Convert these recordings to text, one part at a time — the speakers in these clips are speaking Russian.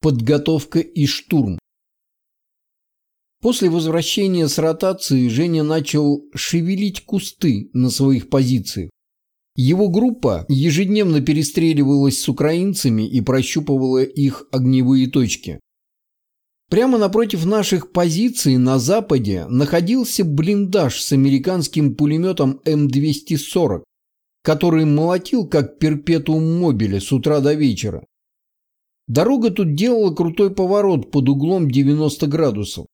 Подготовка и штурм. После возвращения с ротации Женя начал шевелить кусты на своих позициях. Его группа ежедневно перестреливалась с украинцами и прощупывала их огневые точки. Прямо напротив наших позиций на западе находился блиндаж с американским пулеметом М240, который молотил как перпетуум мобиля с утра до вечера. Дорога тут делала крутой поворот под углом 90 градусов.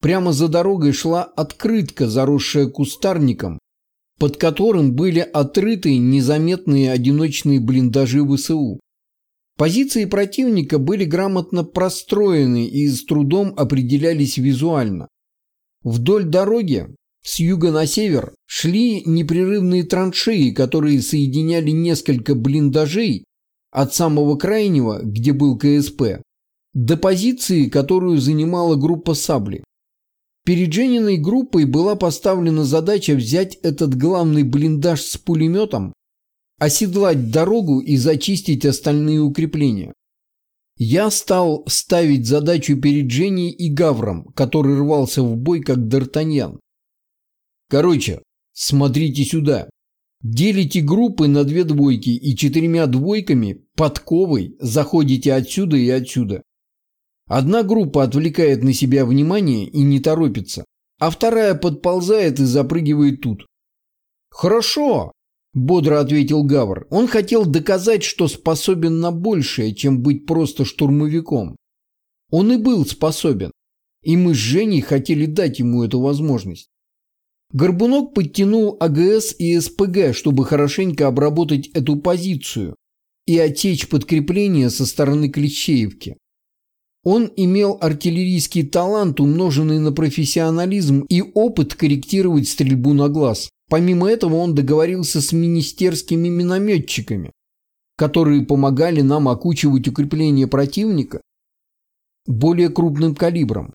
Прямо за дорогой шла открытка, заросшая кустарником, под которым были отрыты незаметные одиночные блиндажи ВСУ. Позиции противника были грамотно простроены и с трудом определялись визуально. Вдоль дороги с юга на север шли непрерывные траншеи, которые соединяли несколько блиндажей от самого крайнего, где был КСП, до позиции, которую занимала группа «Сабли». Перед Жениной группой была поставлена задача взять этот главный блиндаж с пулеметом, оседлать дорогу и зачистить остальные укрепления. Я стал ставить задачу перед Женей и Гавром, который рвался в бой как Д'Артаньян. Короче, смотрите сюда. Делите группы на две двойки и четырьмя двойками подковой заходите отсюда и отсюда. Одна группа отвлекает на себя внимание и не торопится, а вторая подползает и запрыгивает тут. «Хорошо», – бодро ответил Гавр. Он хотел доказать, что способен на большее, чем быть просто штурмовиком. Он и был способен, и мы с Женей хотели дать ему эту возможность. Горбунок подтянул АГС и СПГ, чтобы хорошенько обработать эту позицию и отсечь подкрепление со стороны Клещеевки. Он имел артиллерийский талант, умноженный на профессионализм и опыт корректировать стрельбу на глаз. Помимо этого он договорился с министерскими минометчиками, которые помогали нам окучивать укрепления противника более крупным калибром.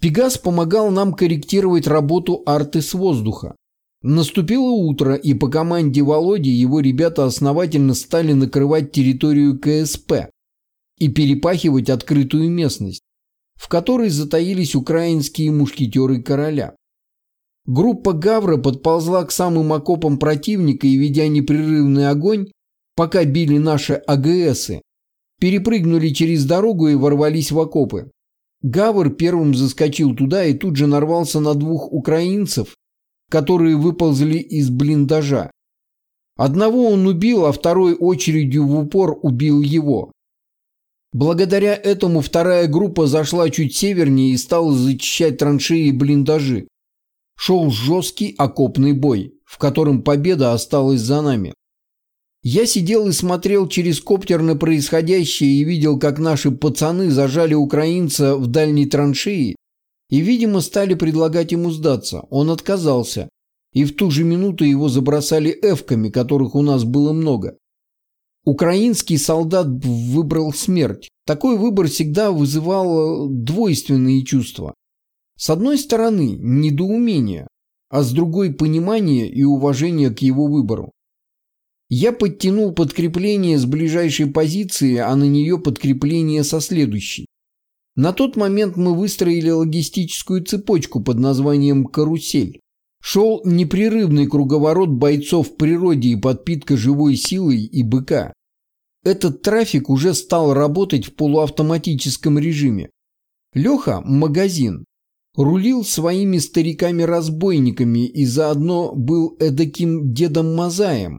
Пегас помогал нам корректировать работу арты с воздуха. Наступило утро, и по команде Володи его ребята основательно стали накрывать территорию КСП и перепахивать открытую местность, в которой затаились украинские мушкетеры короля. Группа Гавра подползла к самым окопам противника и, ведя непрерывный огонь, пока били наши АГСы, перепрыгнули через дорогу и ворвались в окопы. Гавр первым заскочил туда и тут же нарвался на двух украинцев, которые выползли из блиндажа. Одного он убил, а второй очередью в упор убил его. Благодаря этому вторая группа зашла чуть севернее и стала зачищать траншеи и блиндажи. Шел жесткий окопный бой, в котором победа осталась за нами. Я сидел и смотрел через коптер на происходящее и видел, как наши пацаны зажали украинца в дальней траншеи и, видимо, стали предлагать ему сдаться. Он отказался, и в ту же минуту его забросали эвками, которых у нас было много. Украинский солдат выбрал смерть. Такой выбор всегда вызывал двойственные чувства. С одной стороны, недоумение, а с другой – понимание и уважение к его выбору. Я подтянул подкрепление с ближайшей позиции, а на нее подкрепление со следующей. На тот момент мы выстроили логистическую цепочку под названием «Карусель». Шел непрерывный круговорот бойцов в природе и подпитка живой силой и быка. Этот трафик уже стал работать в полуавтоматическом режиме. Леха, магазин, рулил своими стариками-разбойниками и заодно был эдаким дедом Мазаем,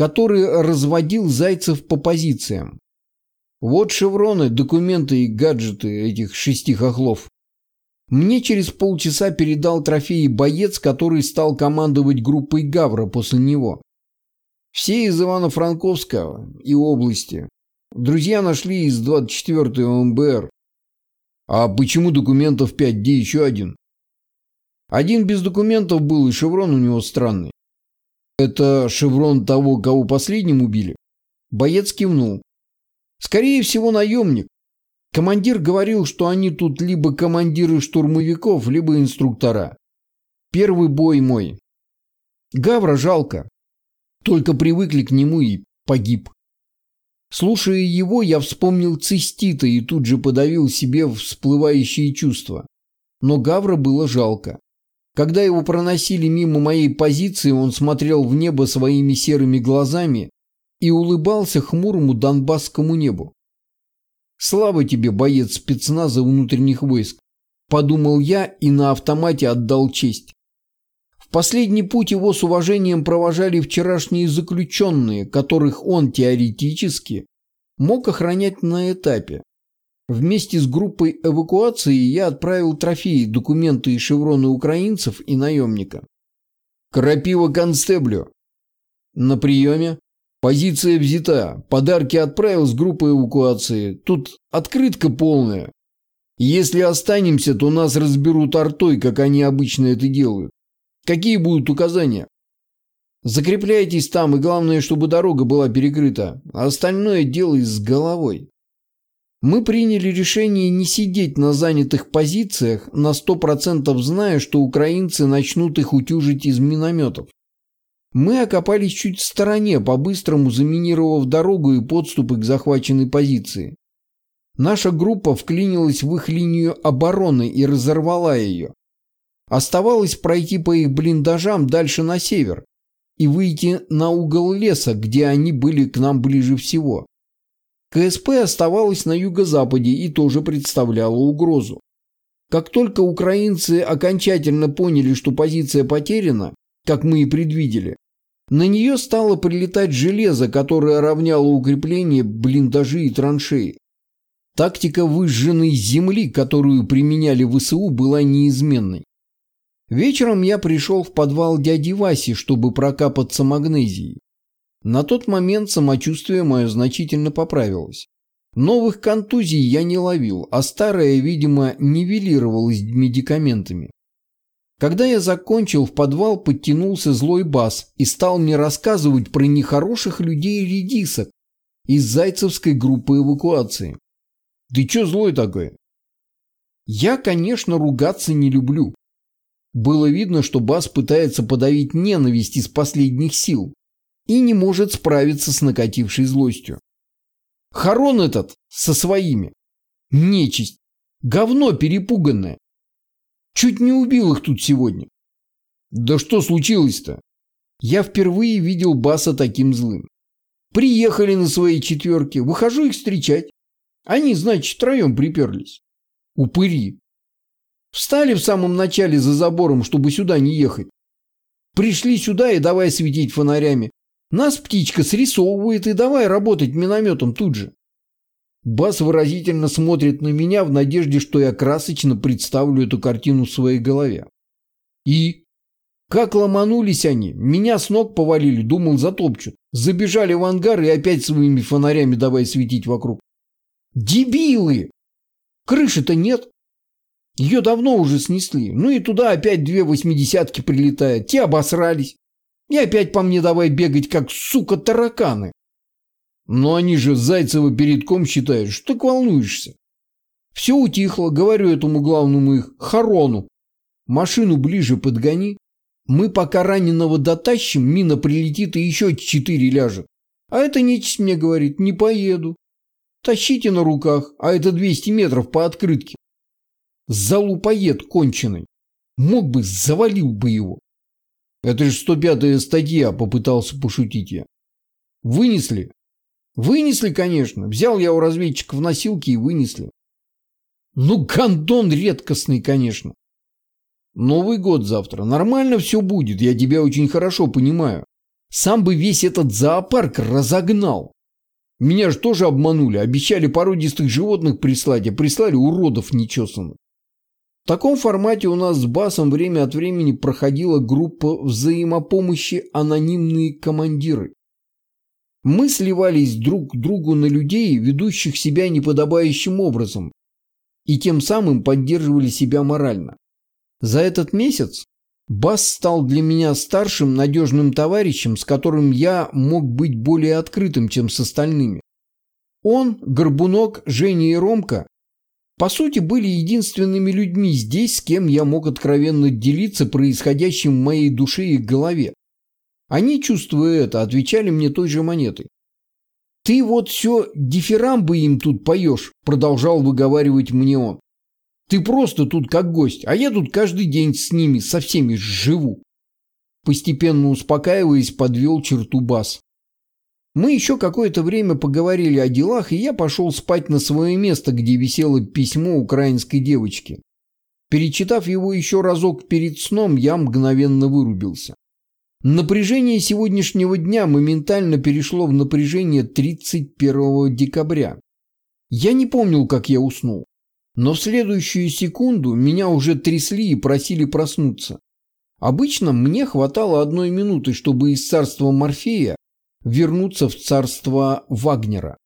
который разводил зайцев по позициям. Вот шевроны, документы и гаджеты этих шести хохлов. Мне через полчаса передал трофеи боец, который стал командовать группой Гавра после него. Все из Ивано-Франковска и области. Друзья нашли из 24-го МБР. А почему документов 5, где еще один? Один без документов был, и шеврон у него странный. Это шеврон того, кого последним убили? Боец кивнул. Скорее всего, наемник. Командир говорил, что они тут либо командиры штурмовиков, либо инструктора. Первый бой мой. Гавра жалко. Только привыкли к нему и погиб. Слушая его, я вспомнил цистита и тут же подавил себе всплывающие чувства. Но Гавра было жалко. Когда его проносили мимо моей позиции, он смотрел в небо своими серыми глазами и улыбался хмурому донбасскому небу. «Слава тебе, боец спецназа внутренних войск!» – подумал я и на автомате отдал честь. В последний путь его с уважением провожали вчерашние заключенные, которых он теоретически мог охранять на этапе. Вместе с группой эвакуации я отправил трофеи, документы и шевроны украинцев и наемника. Крапива констеблю. На приеме. Позиция взята. Подарки отправил с группой эвакуации. Тут открытка полная. Если останемся, то нас разберут артой, как они обычно это делают. Какие будут указания? Закрепляйтесь там, и главное, чтобы дорога была перекрыта. Остальное делай с головой. Мы приняли решение не сидеть на занятых позициях, на 100% зная, что украинцы начнут их утюжить из минометов. Мы окопались чуть в стороне, по-быстрому заминировав дорогу и подступы к захваченной позиции. Наша группа вклинилась в их линию обороны и разорвала ее. Оставалось пройти по их блиндажам дальше на север и выйти на угол леса, где они были к нам ближе всего. КСП оставалась на юго-западе и тоже представляла угрозу. Как только украинцы окончательно поняли, что позиция потеряна, как мы и предвидели, на нее стало прилетать железо, которое равняло укрепление, блиндажи и траншеи. Тактика выжженной земли, которую применяли ВСУ, была неизменной. Вечером я пришел в подвал дяди Васи, чтобы прокапаться магнезией. На тот момент самочувствие мое значительно поправилось. Новых контузий я не ловил, а старое, видимо, нивелировалось медикаментами. Когда я закончил, в подвал подтянулся злой бас и стал мне рассказывать про нехороших людей-редисок из зайцевской группы эвакуации. Ты чё злой такой? Я, конечно, ругаться не люблю. Было видно, что бас пытается подавить ненависть из последних сил и не может справиться с накатившей злостью. Харон этот со своими. Нечисть. Говно перепуганное. Чуть не убил их тут сегодня. Да что случилось-то? Я впервые видел Баса таким злым. Приехали на своей четверке, выхожу их встречать. Они, значит, втроем приперлись. Упыри. Встали в самом начале за забором, чтобы сюда не ехать. Пришли сюда и давай светить фонарями. Нас птичка срисовывает и давай работать минометом тут же. Бас выразительно смотрит на меня в надежде, что я красочно представлю эту картину в своей голове. И? Как ломанулись они, меня с ног повалили, думал затопчут. Забежали в ангар и опять своими фонарями давай светить вокруг. Дебилы! Крыши-то нет. Ее давно уже снесли. Ну и туда опять две восьмидесятки прилетают. Те обосрались. И опять по мне давай бегать, как, сука, тараканы. Но они же Зайцева перед ком считают, что ты волнуешься. Все утихло, говорю этому главному их, Харону. Машину ближе подгони. Мы пока раненого дотащим, мина прилетит и еще четыре ляжет. А это нечисть мне говорит, не поеду. Тащите на руках, а это 200 метров по открытке. Залупоед конченый. Мог бы, завалил бы его. Это же 105-я статья, попытался пошутить я. Вынесли? Вынесли, конечно. Взял я у разведчиков носилки и вынесли. Ну, гандон редкостный, конечно. Новый год завтра. Нормально все будет, я тебя очень хорошо понимаю. Сам бы весь этот зоопарк разогнал. Меня же тоже обманули, обещали породистых животных прислать, а прислали уродов нечесанных. В таком формате у нас с Басом время от времени проходила группа взаимопомощи «Анонимные командиры». Мы сливались друг к другу на людей, ведущих себя неподобающим образом, и тем самым поддерживали себя морально. За этот месяц Бас стал для меня старшим надежным товарищем, с которым я мог быть более открытым, чем с остальными. Он, Горбунок, Женя и Ромка по сути, были единственными людьми здесь, с кем я мог откровенно делиться происходящим в моей душе и голове. Они, чувствуя это, отвечали мне той же монетой. «Ты вот все дифирамбы им тут поешь», – продолжал выговаривать мне он. «Ты просто тут как гость, а я тут каждый день с ними, со всеми живу». Постепенно успокаиваясь, подвел черту бас. Мы еще какое-то время поговорили о делах, и я пошел спать на свое место, где висело письмо украинской девочки. Перечитав его еще разок перед сном, я мгновенно вырубился. Напряжение сегодняшнего дня моментально перешло в напряжение 31 декабря. Я не помнил, как я уснул. Но в следующую секунду меня уже трясли и просили проснуться. Обычно мне хватало одной минуты, чтобы из царства Морфея вернуться в царство Вагнера.